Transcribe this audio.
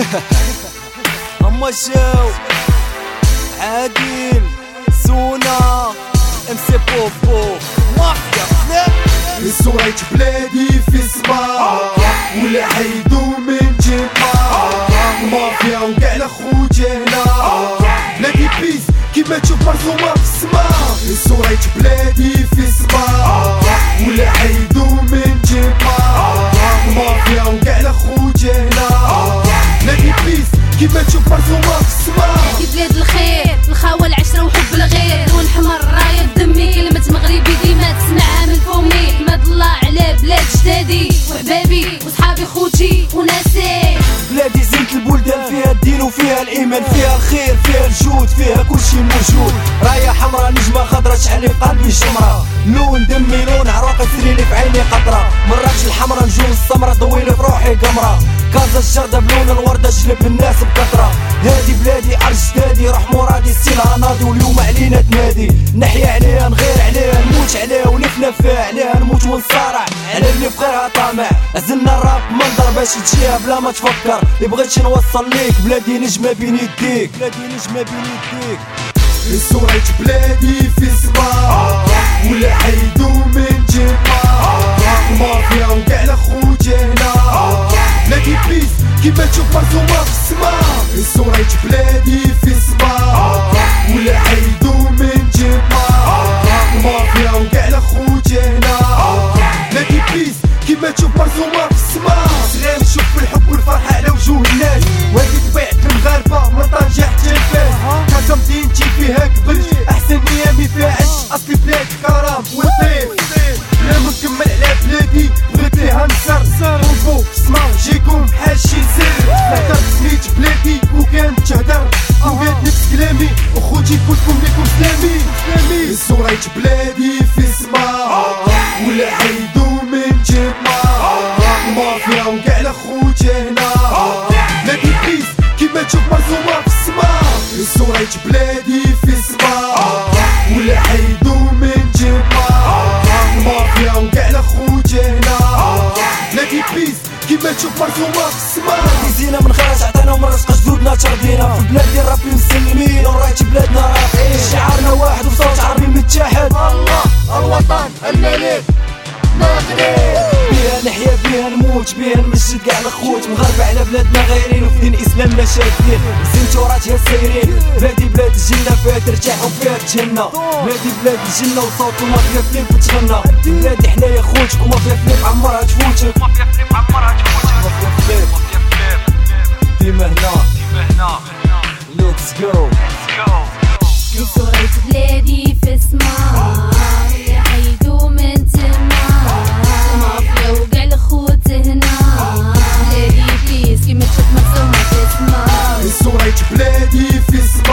اما الجو عادل سونا MC بوبو. مافيا. صورة بلادي في سما ولا حيدو من جما مافيا وكاع الخوت هنا. بلادي peace كيما تشوف مرسومة في السما. صورة بلادي في سما وصحابي خوتي وناسي. بلادي زينة البلدان فيها الدين وفيها الإيمان فيها الخير فيها الجود فيها كل شيء موجود. راية حمراء نجمة خضرا تشعل في قلبي جمرة لون دمي لون عروق يسري لي في عيني قطرة. مراكش الحمراء نجوم السمرة طويلة في روحي قمرة. كازا الجردة بلون الوردة جلب الناس بكثرة. هادي بلادي ارض جدادي روح مرادي ستيلها ناضي واليوم علينا تنادي. نحيا عليها نغير عليها نموت عليها فيها عليها نموت ونصارع. على اللي في غيرها طامع عزلنا الراب باش تجيها بلا ما تفكر. اللي بغيتش نوصل ليك. بلادي نجمة بين يديك. بلادي نجمة بين يديك. صورة بلادي في سما ولا حيدو من جما مافيا وكاع الخوت هنا بلادي بيس كيما تشوف مرسومة في السما صورة بلادي في سما كلكم ليكم سلامي سلامي صورة بلادي في سما ولا حيدو من جما مافيا وكاع الخوت هنا بلادي peace كيما تشوف مرسومة في السما صورة بلادي في سما ولا حيدو من جما مافيا وكاع الخوت هنا بلادي peace كيما تشوف مرسومة في السما زينة من خرج عطانا ومن رزق جدودنا ترضينا في بلادي الرابي مسلمين ورايت بلادنا الملك مغرب. بيها نحيا بيها نموت بيها نمجد كاع الخوت. مغرب على بلادنا غايرين وفي دين اسلامنا شاكرين زين توراتها سايرين. بلادي بلاد الجنة فيها ترتاح وفيها تجنى بلادي بلاد الجنة وصوت المافيا فليب تغنى. بلادي حنايا خوتك ومافيا فليب عمرها تفوتك مافيا فليب عمرها تفوتك مافيا فليب ديما هنا. ديما هنا. let's go ليتس جو كنت بلادي في السماء White Lady Fist